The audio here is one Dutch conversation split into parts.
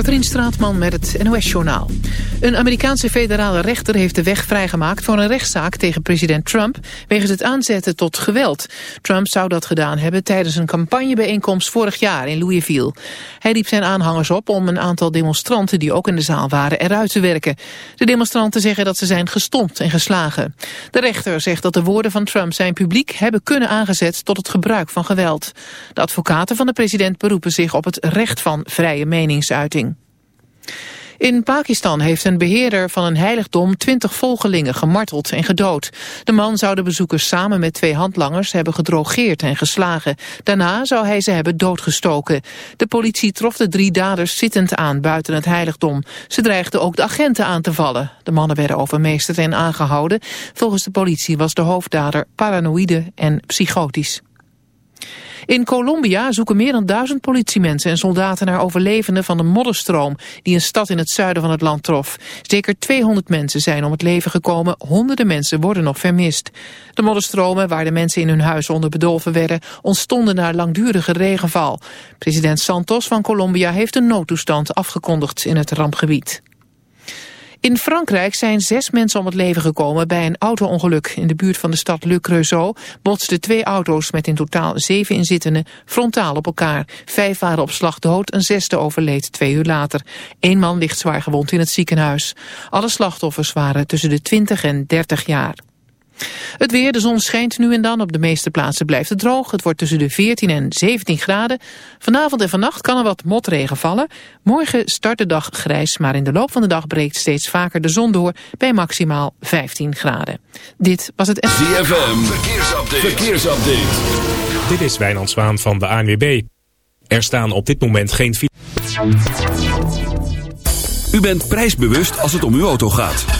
Katrien Straatman met het NOS-journaal. Een Amerikaanse federale rechter heeft de weg vrijgemaakt voor een rechtszaak tegen president Trump wegens het aanzetten tot geweld. Trump zou dat gedaan hebben tijdens een campagnebijeenkomst vorig jaar in Louisville. Hij riep zijn aanhangers op om een aantal demonstranten die ook in de zaal waren eruit te werken. De demonstranten zeggen dat ze zijn gestompt en geslagen. De rechter zegt dat de woorden van Trump zijn publiek hebben kunnen aangezet tot het gebruik van geweld. De advocaten van de president beroepen zich op het recht van vrije meningsuiting. In Pakistan heeft een beheerder van een heiligdom twintig volgelingen gemarteld en gedood. De man zou de bezoekers samen met twee handlangers hebben gedrogeerd en geslagen. Daarna zou hij ze hebben doodgestoken. De politie trof de drie daders zittend aan buiten het heiligdom. Ze dreigden ook de agenten aan te vallen. De mannen werden overmeesterd en aangehouden. Volgens de politie was de hoofddader paranoïde en psychotisch. In Colombia zoeken meer dan duizend politiemensen en soldaten naar overlevenden van de modderstroom die een stad in het zuiden van het land trof. Zeker 200 mensen zijn om het leven gekomen, honderden mensen worden nog vermist. De modderstromen, waar de mensen in hun huis onder bedolven werden, ontstonden na langdurige regenval. President Santos van Colombia heeft een noodtoestand afgekondigd in het rampgebied. In Frankrijk zijn zes mensen om het leven gekomen bij een auto-ongeluk. In de buurt van de stad Le Creusot botsten twee auto's met in totaal zeven inzittenden frontaal op elkaar. Vijf waren op slag dood, een zesde overleed twee uur later. Eén man ligt zwaar gewond in het ziekenhuis. Alle slachtoffers waren tussen de 20 en 30 jaar. Het weer, de zon schijnt nu en dan. Op de meeste plaatsen blijft het droog. Het wordt tussen de 14 en 17 graden. Vanavond en vannacht kan er wat motregen vallen. Morgen start de dag grijs, maar in de loop van de dag breekt steeds vaker de zon door bij maximaal 15 graden. Dit was het... ZFM, verkeersupdate. verkeersupdate. Dit is Wijnand Zwaan van de ANWB. Er staan op dit moment geen... U bent prijsbewust als het om uw auto gaat.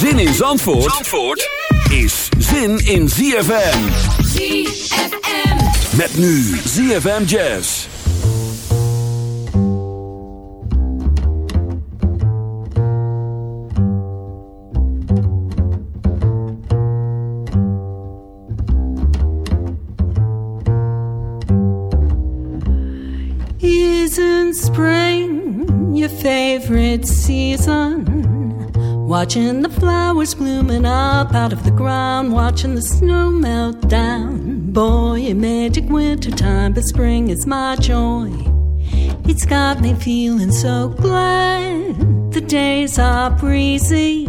Zin in Zandvoort, Zandvoort is zin in ZFM. ZFM. Met nu ZFM Jazz. Isn't spring your favorite season? Watching the flowers blooming up out of the ground, watching the snow melt down. Boy, a magic winter time, but spring is my joy. It's got me feeling so glad. The days are breezy.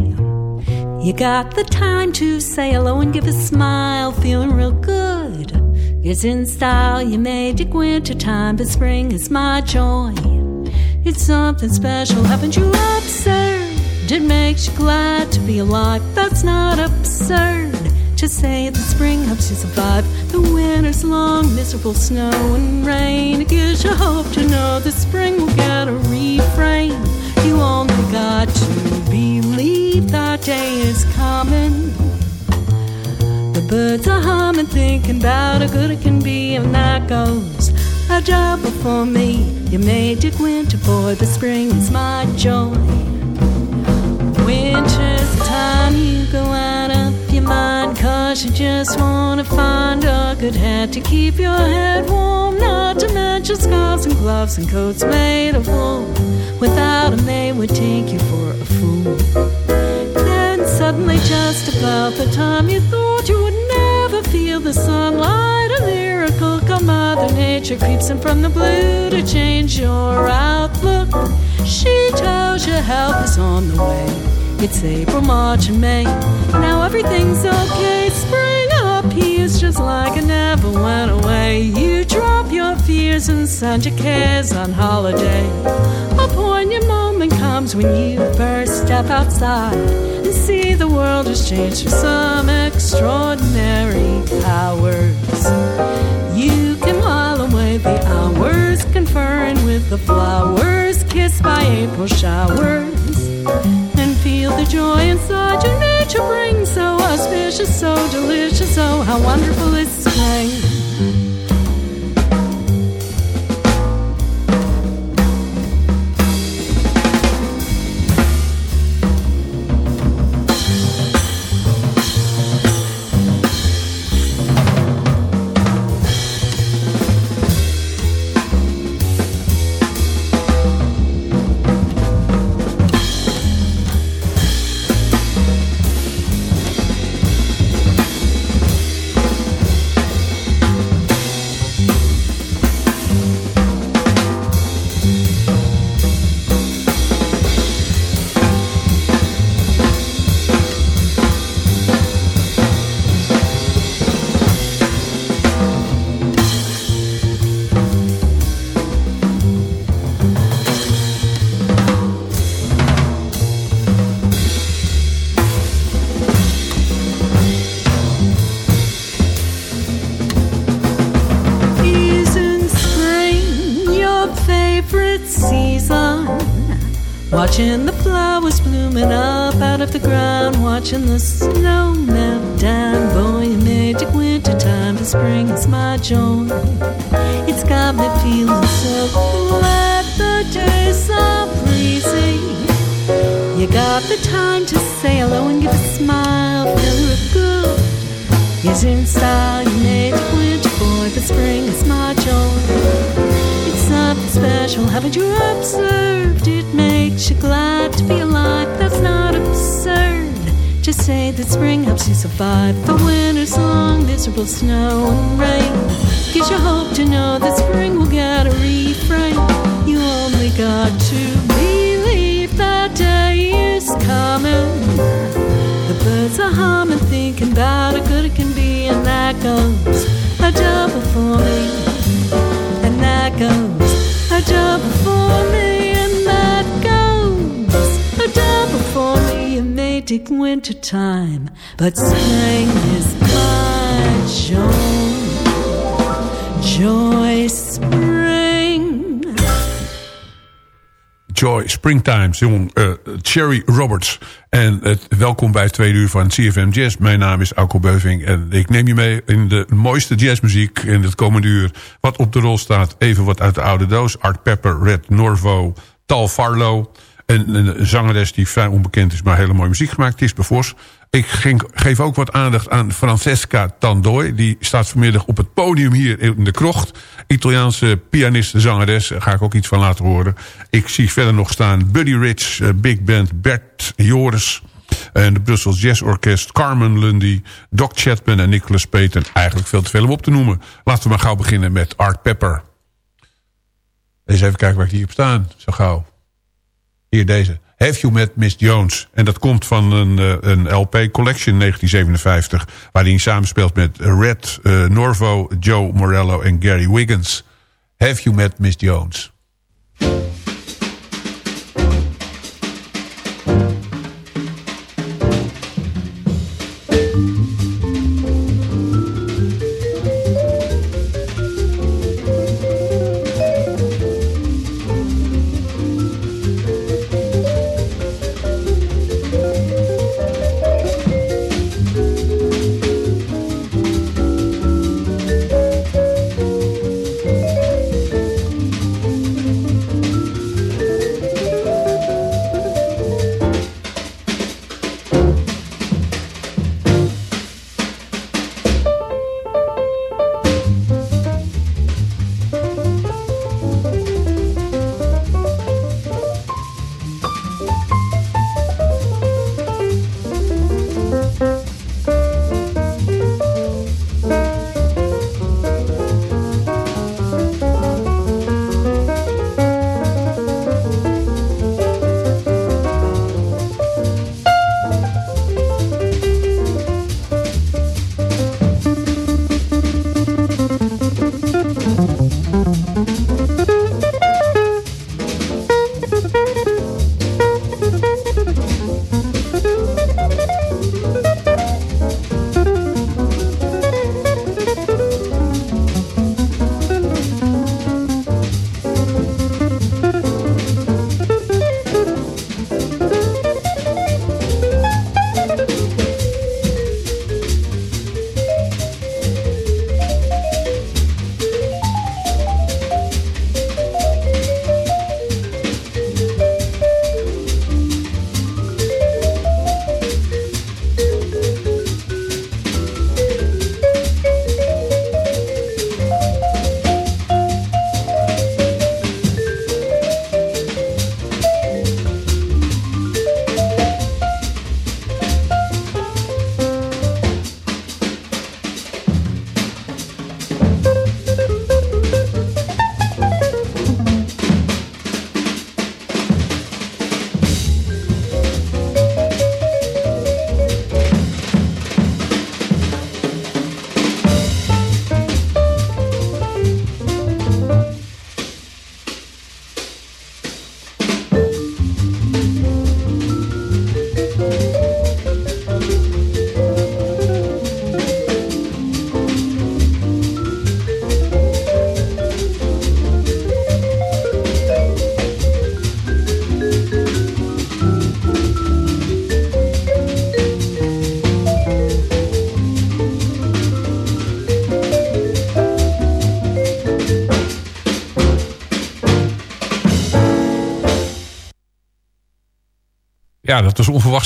You got the time to say hello and give a smile, feeling real good. It's in style, you magic winter time, but spring is my joy. It's something special, haven't you observed? It makes you glad to be alive. That's not absurd to say that spring helps you survive the winter's long, miserable snow and rain. It gives you hope to know that spring will get a refrain. You only got to believe that day is coming. The birds are humming, thinking about how good it can be, and that goes a double for me. You made magic winter boy, but spring is my joy. Winter's time you go out of your mind, cause you just wanna find a good hat to keep your head warm. Not to mention scarves and gloves and coats made of wool. Without 'em, they would take you for a fool. Then suddenly, just about the time you thought you would never feel the sunlight, a miracle come Mother Nature creeps in from the blue to change your outlook. She tells you help is on the way. It's April, March, and May. Now everything's okay. Spring up appears just like it never went away. You drop your fears and send your cares on holiday. A poignant moment comes when you first step outside and see the world has changed for some extraordinary powers. You can while away the hours, conferring with the flowers, kissed by April showers, feel the joy inside your nature brings. So auspicious, so delicious, oh, how wonderful is spring. saçını long, snow and rain. Gives you hope to know that spring will get a refrain. You only got to believe that day is coming. The birds are humming, thinking about how good it can be, and that goes a double for me. And that goes a double for me, and that goes a double for me. It may take winter time, but spring is my joy. Joy spring. Joy Springtime, jong eh, Cherry Roberts. En het, welkom bij het tweede uur van CFM Jazz. Mijn naam is Alko Beuving en ik neem je mee in de mooiste jazzmuziek in het komende uur. Wat op de rol staat, even wat uit de oude doos. Art Pepper, Red Norvo, Tal Farlow. En een zangeres die vrij onbekend is, maar hele mooie muziek gemaakt. Tis Bevos. Ik geef ook wat aandacht aan Francesca Tandoi. Die staat vanmiddag op het podium hier in de krocht. Italiaanse pianiste, zangeres. Daar ga ik ook iets van laten horen. Ik zie verder nog staan Buddy Rich, eh, Big Band, Bert Joris... En de Brussels Jazz Orkest, Carmen Lundy, Doc Chapman en Nicholas Payton. Eigenlijk veel te veel om op te noemen. Laten we maar gauw beginnen met Art Pepper. Eens even kijken waar ik hier op staan. Zo gauw. Hier deze. Have You Met Miss Jones? En dat komt van een, eh, een LP Collection 1957... waarin hij samenspeelt met Red eh, Norvo, Joe Morello en Gary Wiggins. Have You Met Miss Jones?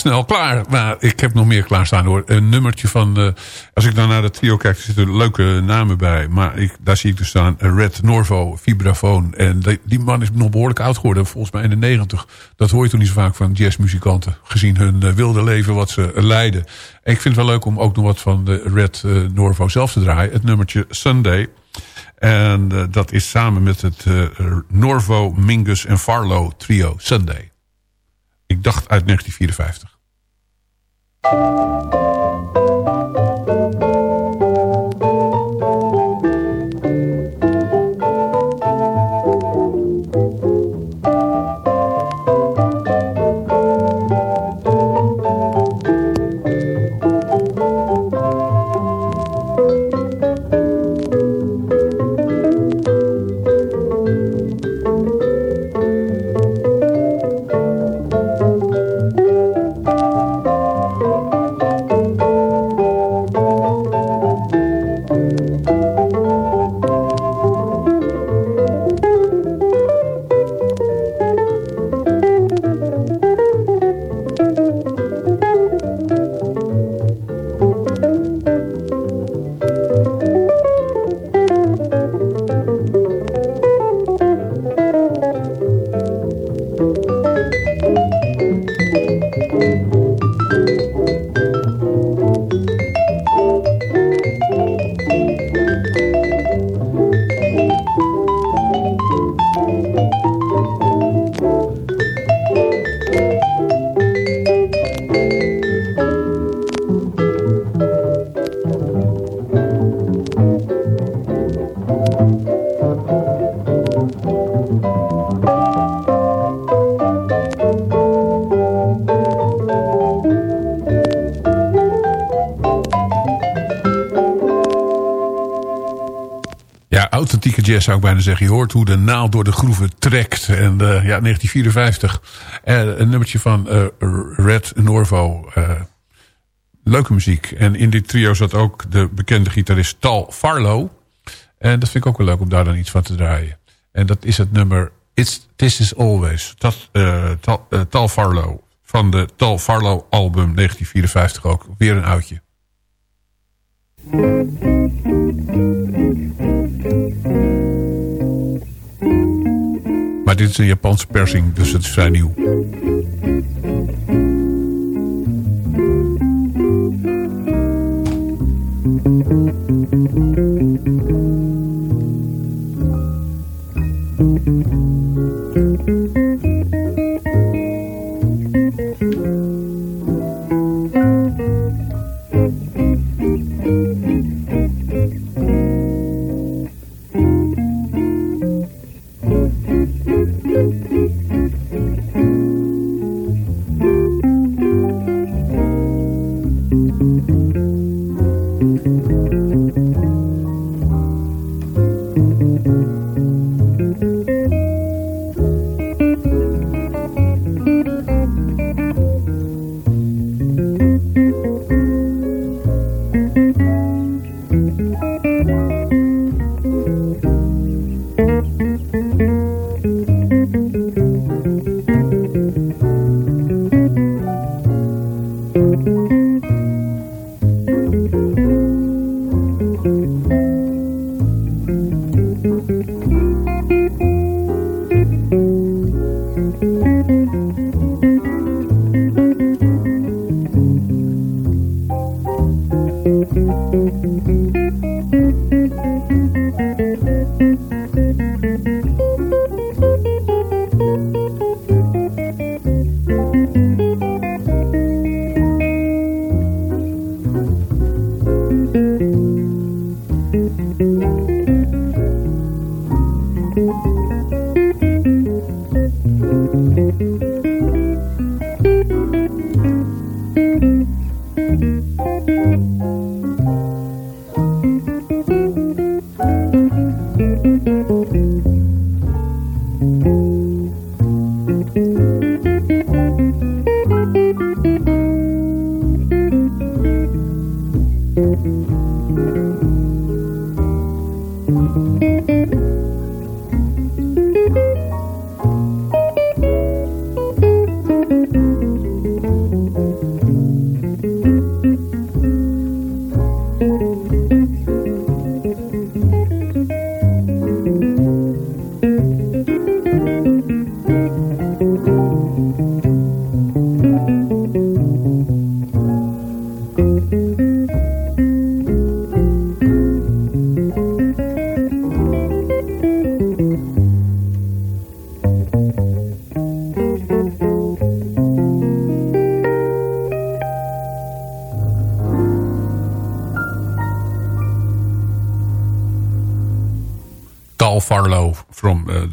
Snel klaar. Maar ik heb nog meer klaarstaan hoor. Een nummertje van... eh, als ik dan naar het trio kijk, er zitten leuke namen bij. Maar ik, daar zie ik dus staan Red Norvo, vibrafoon. En die, man is nog behoorlijk oud geworden. Volgens mij in de negentig. Dat hoor je toch niet zo vaak van jazzmuzikanten. Gezien hun eh, wilde leven wat ze eh, leiden. En ik vind het wel leuk om ook nog wat van de Red Norvo zelf te draaien. Het nummertje Sunday. En dat is samen met het Norvo, Mingus en Farlow trio Sunday. Ik dacht uit 1954. Ja, jazz zou ik bijna zeggen. Je hoort hoe de naald door de groeven trekt. En eh, ja, 1954. Eh, een nummertje van eh, Red Norvo. leuke muziek. En in dit trio zat ook de bekende gitarist Tal Farlow. En dat vind ik ook wel leuk om daar dan iets van te draaien. En dat is het nummer It's This Is Always. Dat, Tal, Tal Farlow. Van de Tal Farlow album 1954 ook. Weer een oudje. Maar dit is een Japanse persing, dus het is vrij nieuw.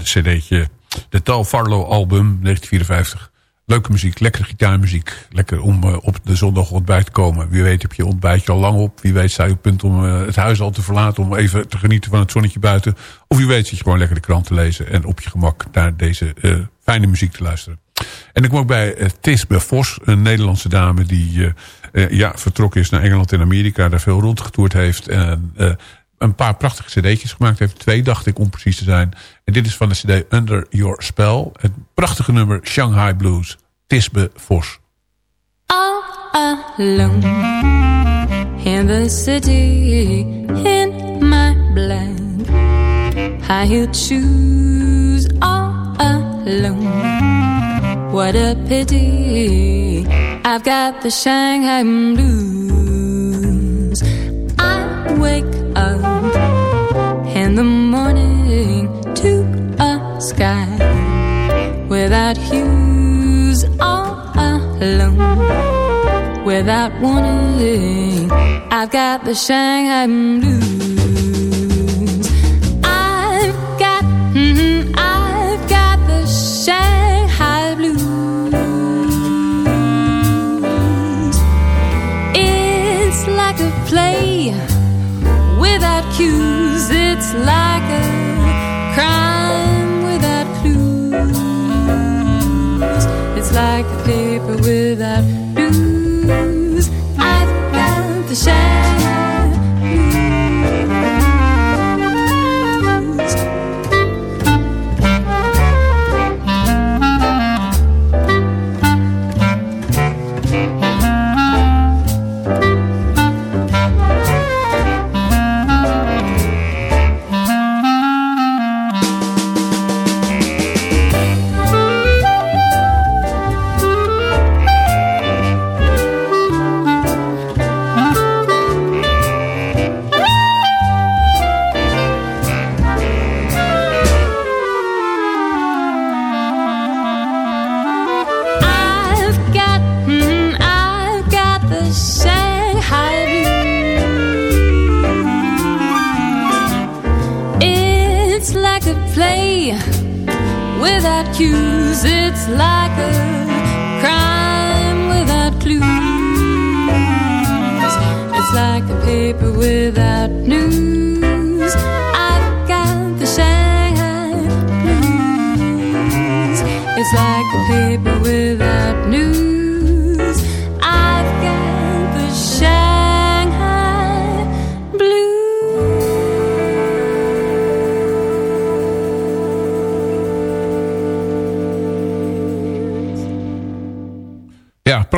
Cd'tje. De Tal Farlow album 1954. Leuke muziek, lekkere gitaarmuziek. Lekker om uh, op de zondag ontbijt te komen. Wie weet heb je ontbijtje al lang op. Wie weet sta je op punt om uh, het huis al te verlaten. Om even te genieten van het zonnetje buiten. Of wie weet zit je gewoon lekker de krant te lezen. En op je gemak naar deze uh, fijne muziek te luisteren. En ik kom ook bij Tisbe Vos. Een Nederlandse dame die ja, vertrokken is naar Engeland en Amerika. Daar veel rondgetoerd heeft. En een paar prachtige cd'tjes gemaakt heeft. Twee dacht ik om precies te zijn. En dit is van de cd Under Your Spell. Het prachtige nummer Shanghai Blues. Tisbe Vos. All in the city in my. What a pity I've got the Shanghai blues. Wake up in the morning to a sky without hues all alone without warning. I've got the Shanghai blues. I've got mm, I've got the Shanghai It's like a crime without clues. It's like a paper without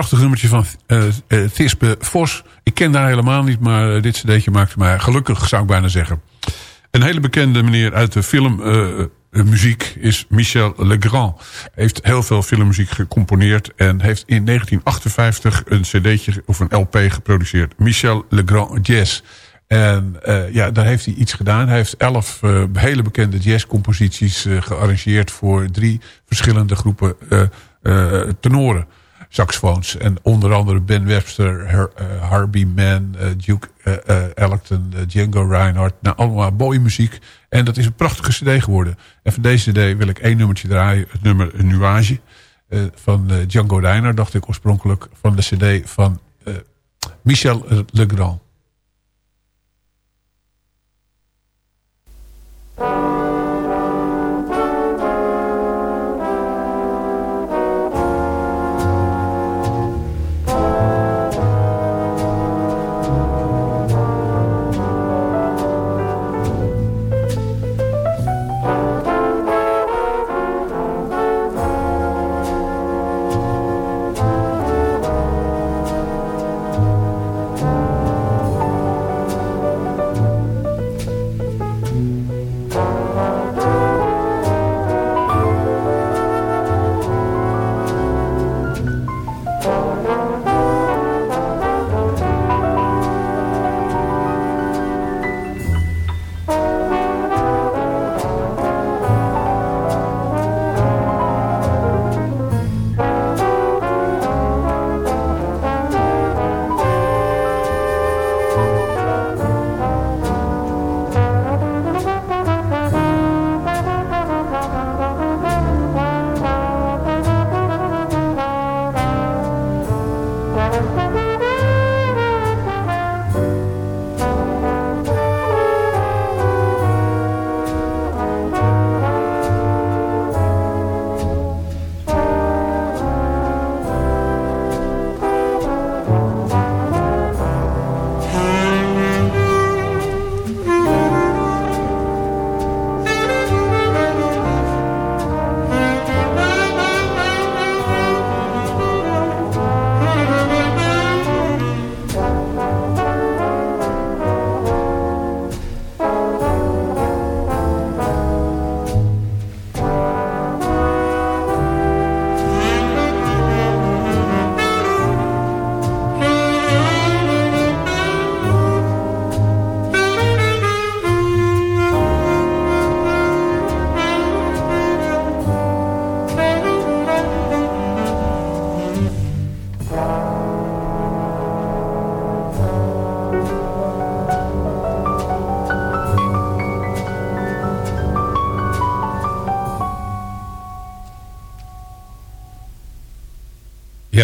prachtig nummertje van uh, uh, Tispe Vos. Ik ken haar helemaal niet, maar uh, dit cd'tje maakte mij gelukkig, zou ik bijna zeggen. Een hele bekende meneer uit de filmmuziek is Michel Legrand. Heeft heel veel filmmuziek gecomponeerd... en heeft in 1958 een cd'tje of een LP geproduceerd. Michel Legrand Jazz. En ja, daar heeft hij iets gedaan. Hij heeft elf hele bekende jazzcomposities uh, gearrangeerd... voor drie verschillende groepen tenoren saxofoons. En onder andere Ben Webster, Her, uh, Harvey Mann, uh, Duke uh, Ellington, Django Reinhardt. Nou, allemaal mooie muziek. En dat is een prachtige cd geworden. En van deze cd wil ik één nummertje draaien. Het nummer Nuage van Django Reinhardt, dacht ik oorspronkelijk. Van de cd van Michel Legrand.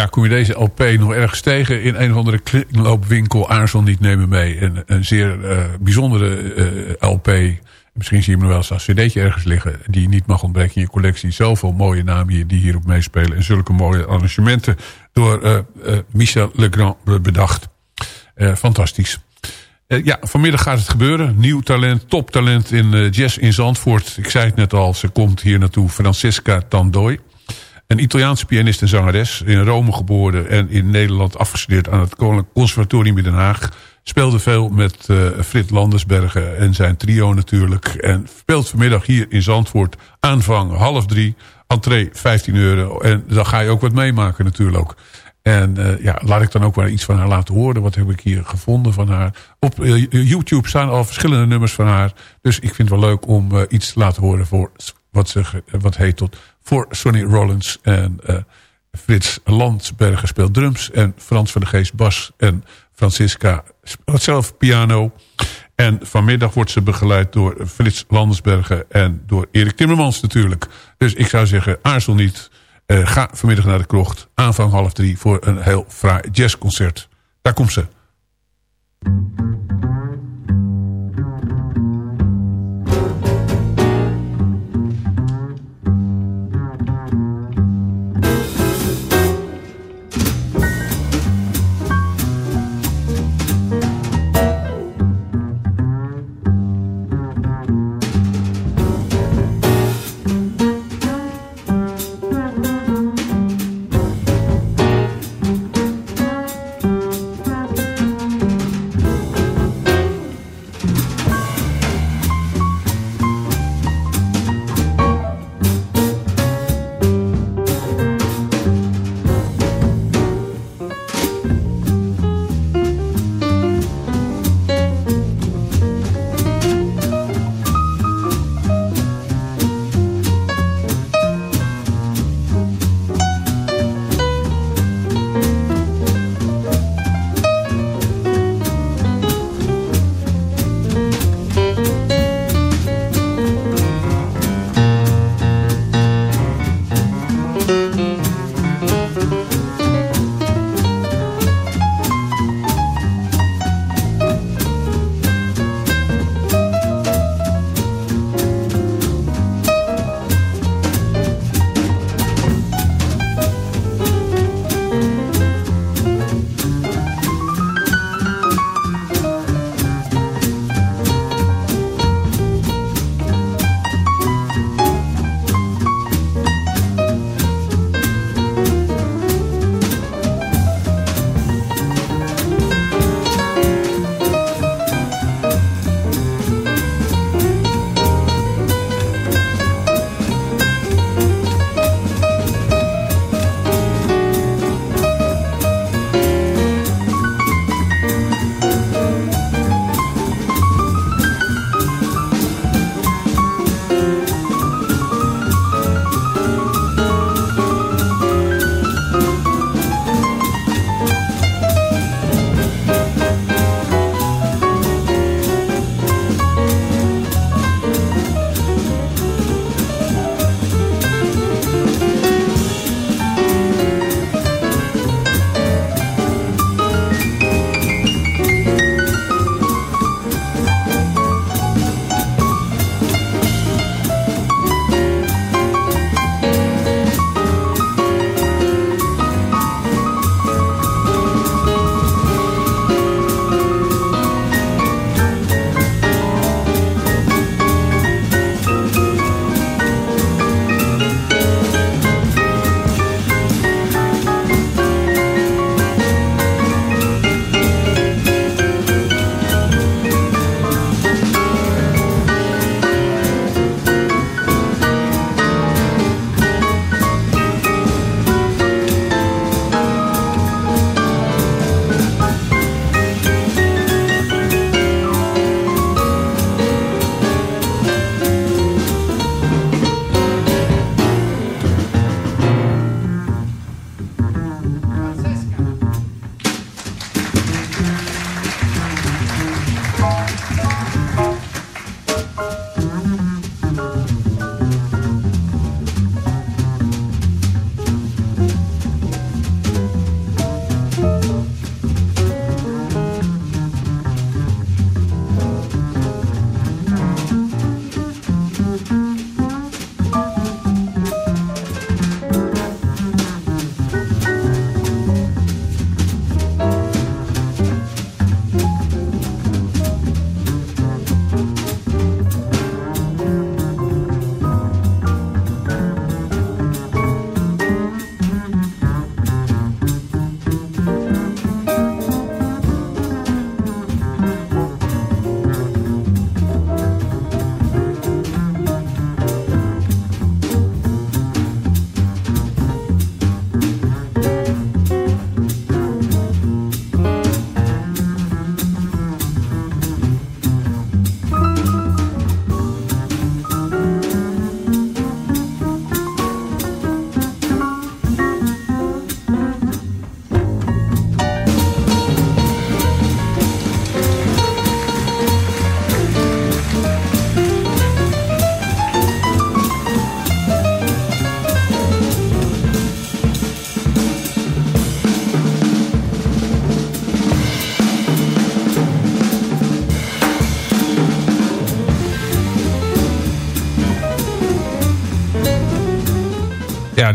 Ja, kom je deze LP nog ergens tegen in een of andere kringloopwinkel. Aarzel niet nemen mee. Een, een zeer uh, bijzondere uh, LP. Misschien zie je hem wel eens als cd'tje ergens liggen. Die niet mag ontbreken in je collectie. Zoveel mooie namen hier die hierop meespelen. En zulke mooie arrangementen door uh, Michel Legrand bedacht. fantastisch. ja, vanmiddag gaat het gebeuren. Nieuw talent, toptalent in jazz in Zandvoort. Ik zei het net al, ze komt hier naartoe. Francesca Tandooi. Een Italiaanse pianist en zangeres. In Rome geboren en in Nederland afgestudeerd aan het Koninklijk Conservatorium in Den Haag. Speelde veel met uh, Frit Landersbergen en zijn trio natuurlijk. En speelt vanmiddag hier in Zandvoort aanvang half drie. Entree 15 euro. En dan ga je ook wat meemaken natuurlijk. En uh, ja, laat ik dan ook wel iets van haar laten horen. Wat heb ik hier gevonden van haar. Op uh, YouTube staan al verschillende nummers van haar. Dus ik vind het wel leuk om iets te laten horen voor wat, ze, wat heet tot voor Sonny Rollins. En uh, Frits Landsberger speelt drums. En Frans van de Geest bas. En Francisca speelt zelf piano. En vanmiddag wordt ze begeleid door Frits Landsberger. En door Erik Timmermans natuurlijk. Dus ik zou zeggen, aarzel niet. Uh, ga vanmiddag naar de krocht. Aanvang half drie voor een heel fraai jazzconcert. Daar komt ze.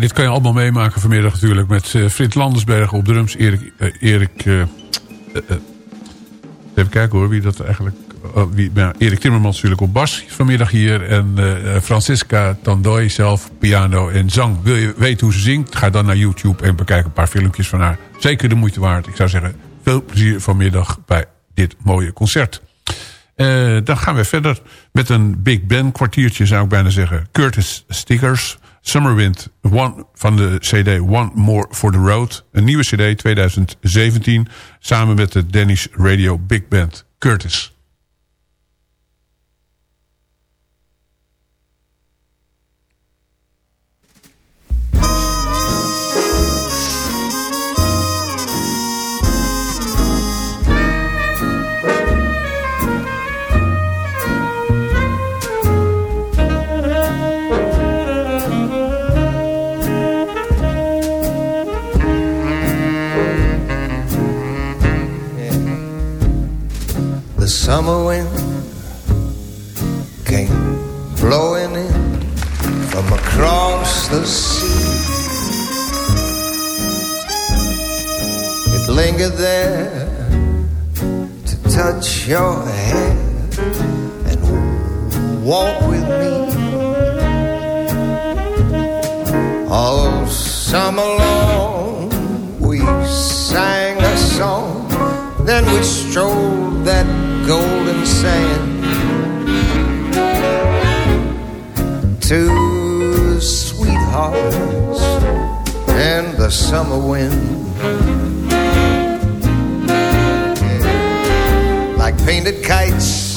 Dit kan je allemaal meemaken vanmiddag natuurlijk. Met uh, Frits Landersberg op drums. Erik... Uh, Erik uh, even kijken hoor, wie dat eigenlijk... wie, nou, Erik Timmermans natuurlijk op bas vanmiddag hier. En Francisca Tandoy zelf piano en zang. Wil je weten hoe ze zingt? Ga dan naar YouTube en bekijk een paar filmpjes van haar. Zeker de moeite waard. Ik zou zeggen, veel plezier vanmiddag bij dit mooie concert. Dan gaan we verder met een Big Ben kwartiertje zou ik bijna zeggen. Curtis Stickers, Summerwind one, van de cd One More for the Road. Een nieuwe cd 2017 samen met de Danish Radio Big Band. Curtis. It lingered there to touch your hair and walk with me. All summer long we sang a song, then we strolled that golden sand Two sweethearts and the summer wind painted kites.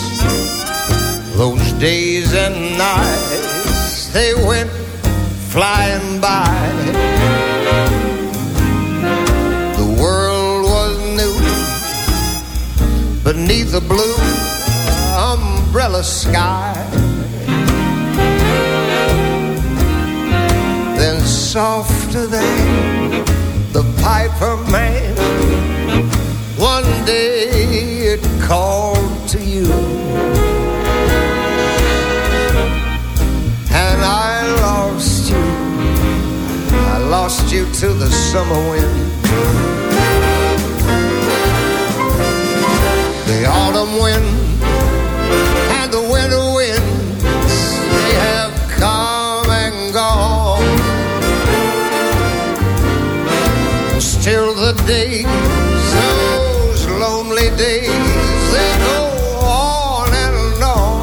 Those days and nights They went flying by. The world was new. Beneath the blue umbrella sky. Then softer than the piper man, one day it called lost you to the summer wind. The autumn wind and the winter winds, they have come and gone. Still the days, those lonely days, they go on and on.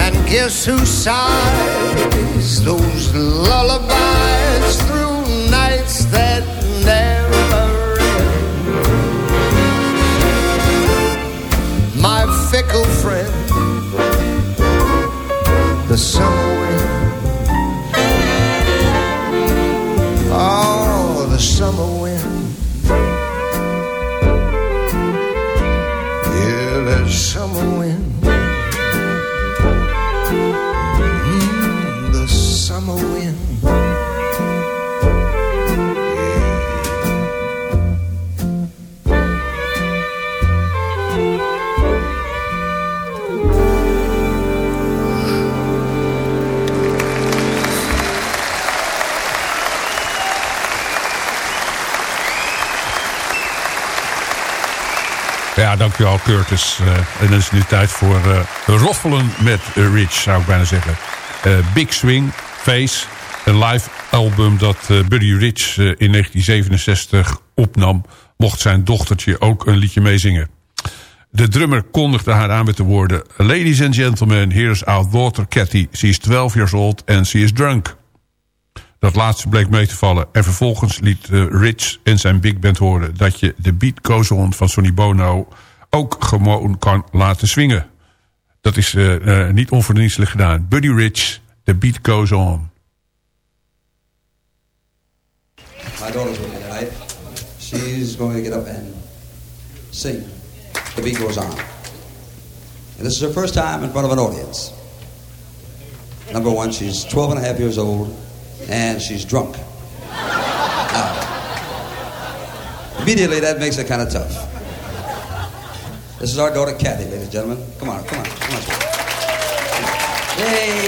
And guess who sighs lullaby. Curtis. Uh, en het is nu tijd voor uh, roffelen met uh, Rich, zou ik bijna zeggen. Big Swing, Face, een live album dat Buddy Rich in 1967 opnam... mocht zijn dochtertje ook een liedje meezingen. De drummer kondigde haar aan met de woorden... Ladies and gentlemen, here's our daughter Cathy. She is 12 years old and she is drunk. Dat laatste bleek mee te vallen. En vervolgens liet Rich en zijn big band horen... dat je de beat goes van Sonny Bono ook gewoon kan laten swingen. Dat is uh, uh, niet onverdienstelijk gedaan. Buddy Rich, the beat goes on. My daughter's with me tonight. She's going to get up and sing. The beat goes on. And this is her first time in front of an audience. Number one, she's 12 and a half years old. and she's drunk. Immediately that makes it kind of tough. This is our daughter Kathy, ladies and gentlemen. Come on, come on, come on. Yay!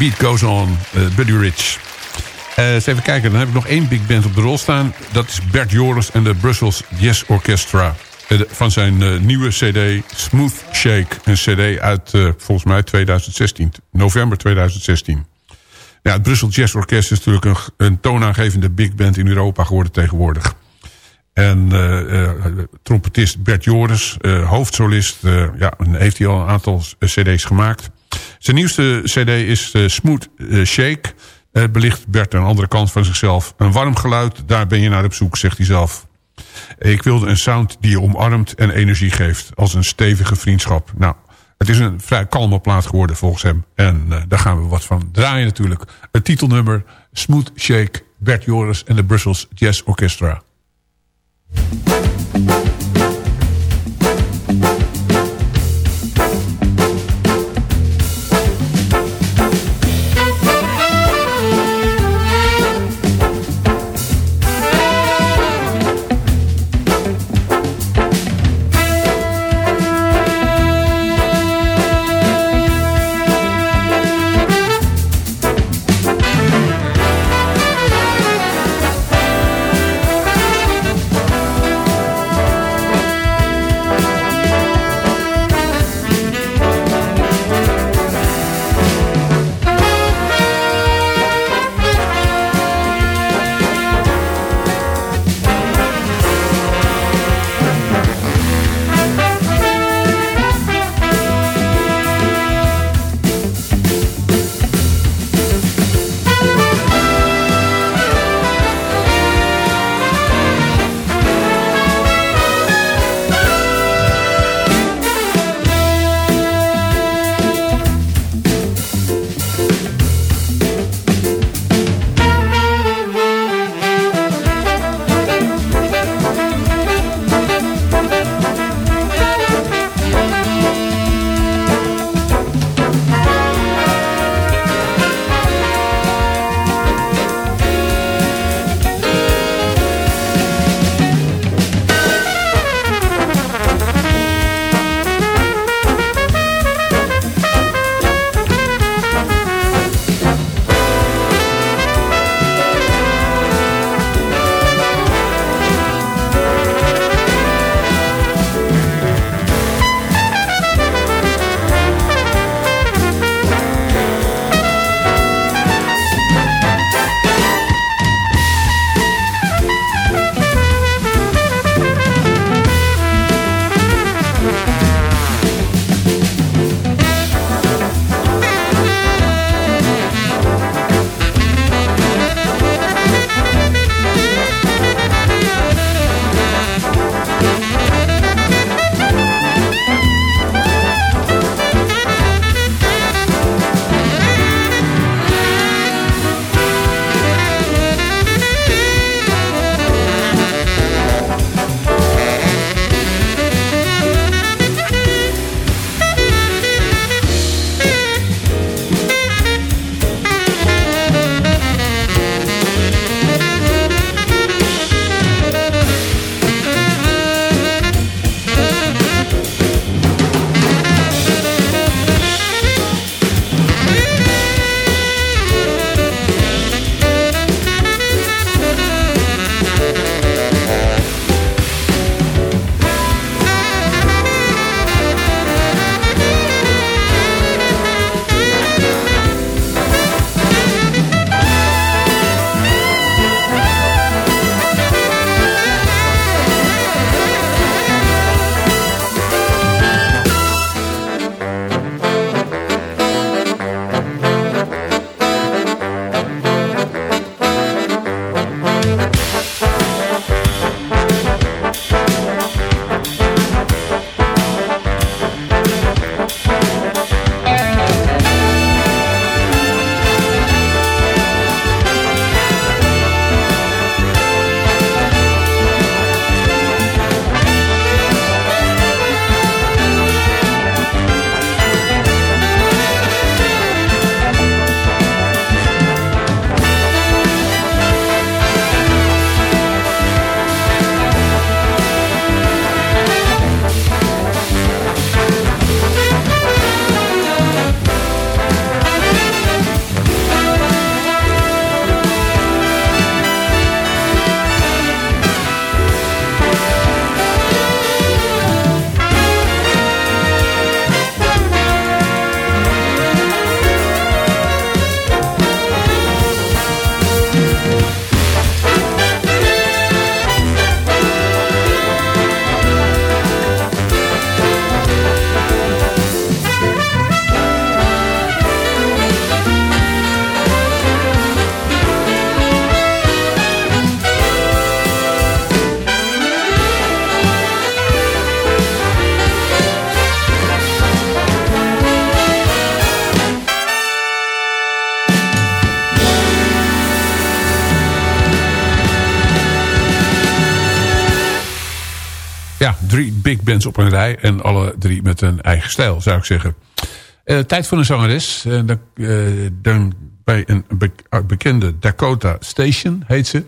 Beat Goes On, eh, Buddy Rich. Eh, eens even kijken, dan heb ik nog één big band op de rol staan. Dat is Bert Joris en de Brussels Jazz Orchestra. Eh, van zijn nieuwe cd Smooth Shake. Een cd uit volgens mij 2016. November 2016. Ja, het Brussels Jazz Orkest is natuurlijk een, een toonaangevende big band in Europa geworden tegenwoordig. En eh, trompetist Bert Joris, eh, hoofdsolist, ja, heeft hij al een aantal cd's gemaakt. Zijn nieuwste cd is eh, Smooth eh, Shake. Eh, belicht Bert een andere kant van zichzelf. Een warm geluid, daar ben je naar op zoek, zegt hij zelf. Ik wilde een sound die je omarmt en energie geeft. Als een stevige vriendschap. Nou, het is een vrij kalme plaat geworden volgens hem. En daar gaan we wat van draaien natuurlijk. Het titelnummer Smooth Shake, Bert Joris en de Brussels Jazz Orchestra. Op een rij. En alle drie met een eigen stijl, zou ik zeggen. Eh, tijd voor een zangeres. Eh, dan, eh, dan bij een uh, bekende Dakota Station heet ze.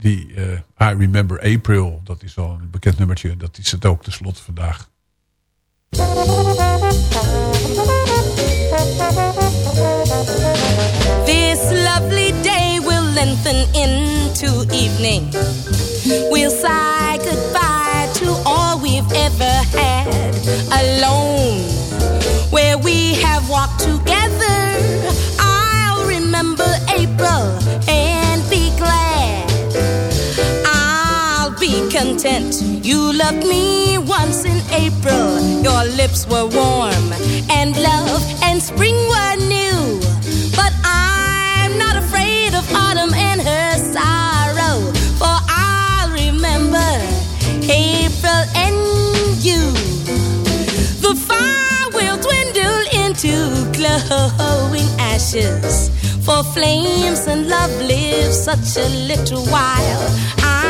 Die I Remember April, dat is al een bekend nummertje. Dat is het ook tenslotte vandaag. Content. You loved me once in April. Your lips were warm, and love and spring were new. But I'm not afraid of autumn and her sorrow, for I'll remember April and you. The fire will dwindle into glowing ashes. For flames and love live such a little while. I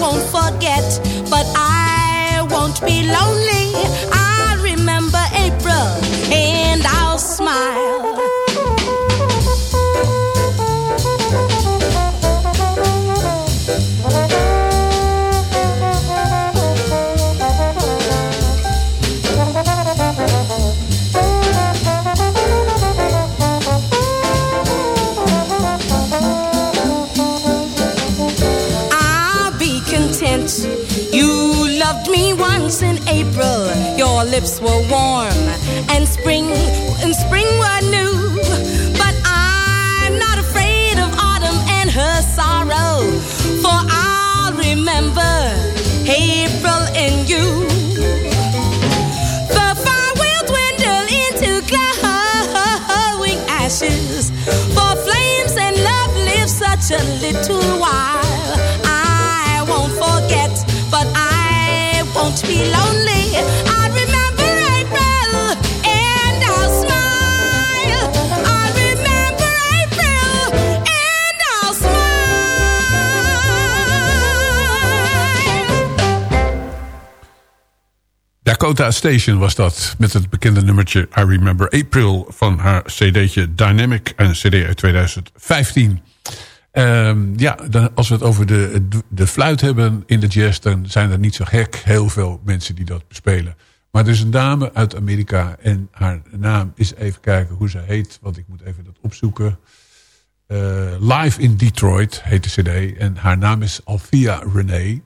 won't forget, but I won't be lonely. I'll remember April and I'll smile. Your lips were warm, and spring and spring were new. But I'm not afraid of autumn and her sorrow, for I'll remember April and you. The fire will dwindle into glowing ashes. For flames and love live such a little while. I won't forget, but I won't be lonely. Dakota Station was dat. Met het bekende nummertje I Remember April van haar cd'tje Dynamic. Een cd uit 2015. Ehm, ja, dan, als we het over de, de fluit hebben in de jazz... dan zijn er niet zo gek heel veel mensen die dat bespelen. Maar er is een dame uit Amerika en haar naam is even kijken hoe ze heet. Want ik moet even dat opzoeken. Eh, Live in Detroit heet de cd. En haar naam is Althea Renee.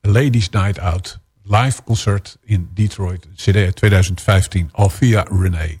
Ladies Night Out. Live concert in Detroit. CD uit 2015. Althea Renee.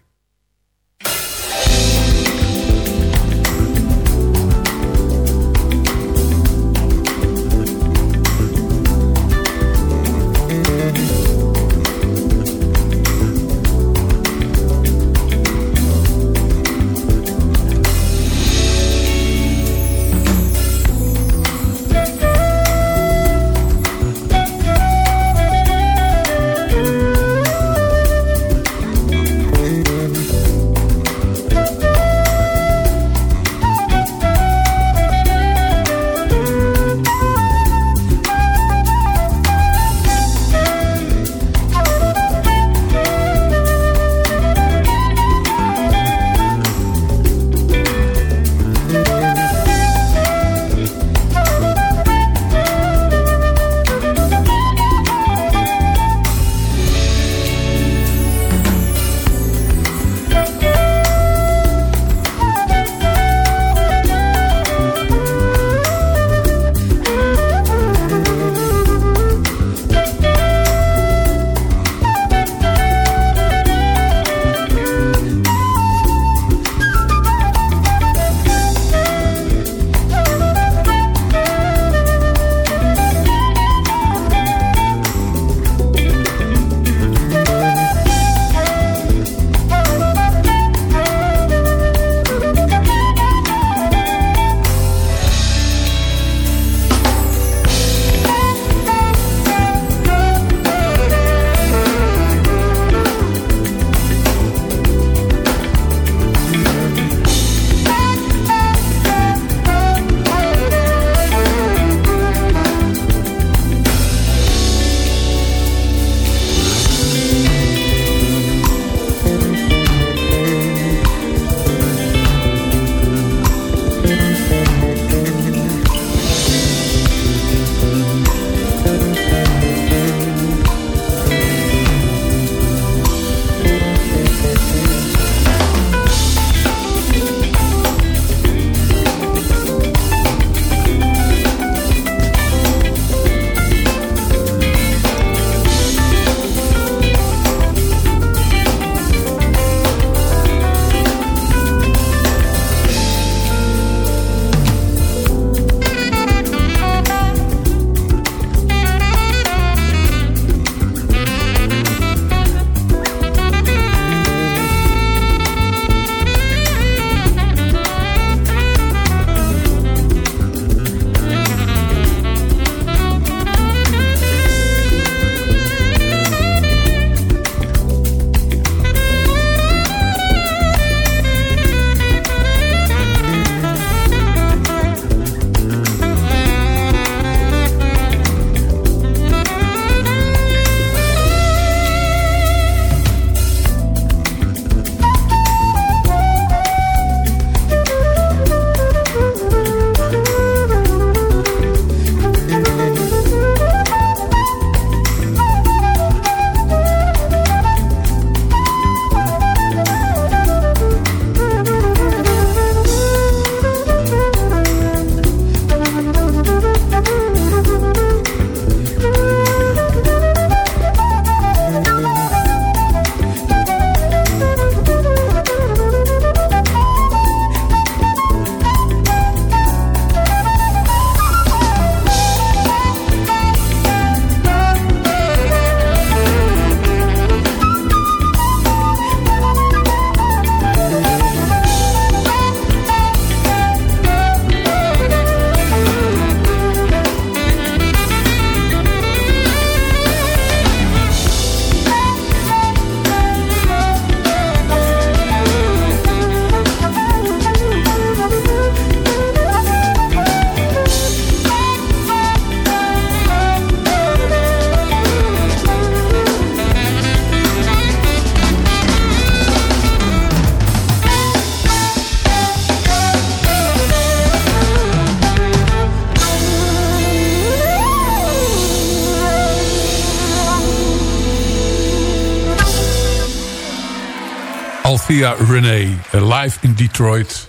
Via Renee, eh, live in Detroit.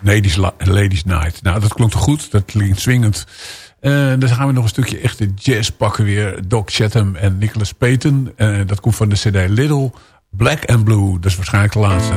Ladies, Ladies Night. Nou, dat klonk goed. Dat klinkt swingend. Eh, dan gaan we nog een stukje echte jazz pakken weer. Doc Chatham en Nicholas Payton. Eh, dat komt van de cd Little. Black and Blue. Dat is waarschijnlijk de laatste.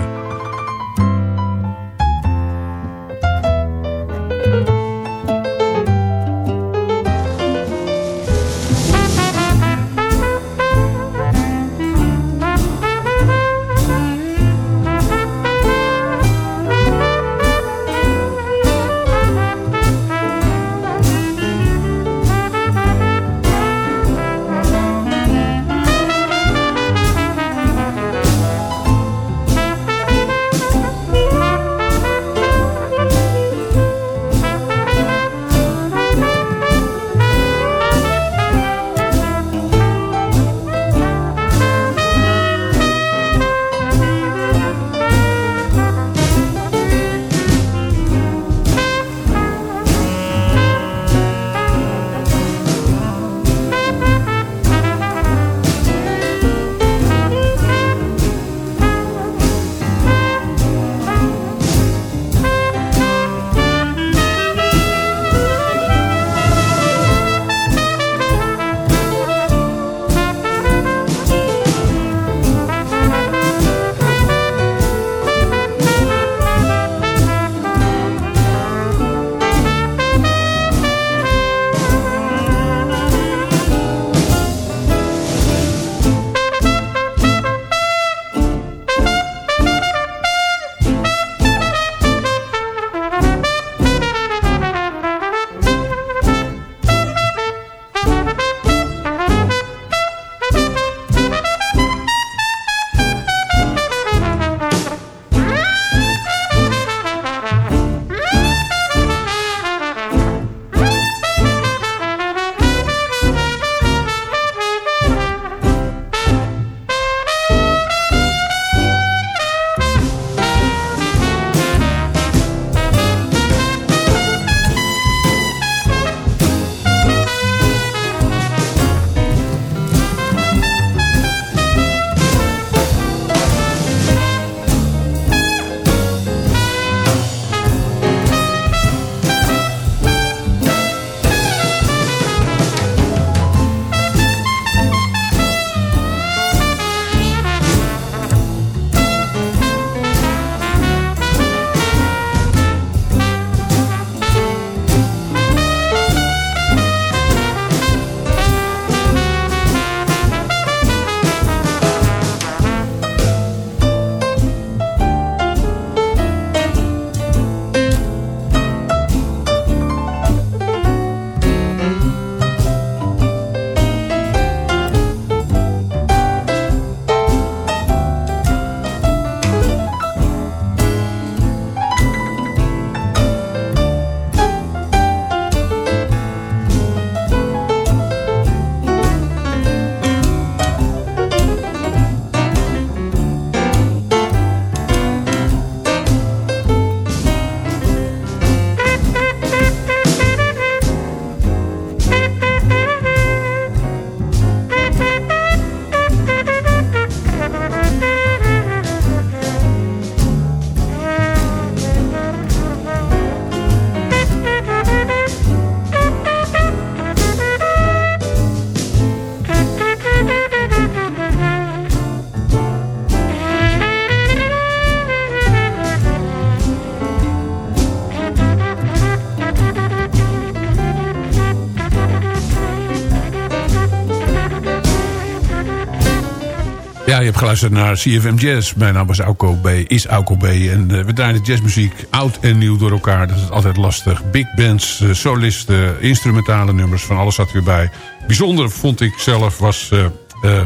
Hebt geluisterd naar CFM Jazz. Mijn naam was Auko B, is Auko B. En eh, we draaien jazzmuziek oud en nieuw door elkaar. Dat is altijd lastig. Big bands, eh, solisten, instrumentale nummers, van alles zat weer bij. Bijzonder vond ik zelf was eh,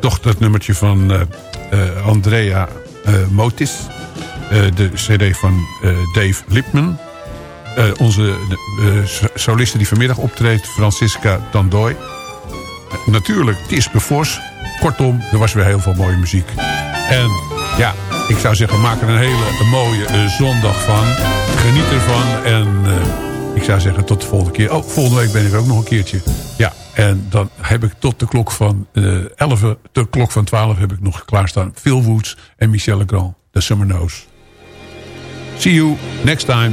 toch dat nummertje van Andrea Motis. De cd van Dave Lipman. Onze so- soliste die vanmiddag optreedt, Francisca Tandoy. Natuurlijk, Tis Bevos. Kortom, er was weer heel veel mooie muziek. En ja, ik zou zeggen, maak er een hele mooie eh, zondag van. Geniet ervan. En eh, ik zou zeggen, tot de volgende keer. Oh, volgende week ben ik er ook nog een keertje. Ja, en dan heb ik tot de klok van eh 11, de klok van 12 heb ik nog klaarstaan. Phil Woods en Michel Legrand. The Summer Knows. See you next time.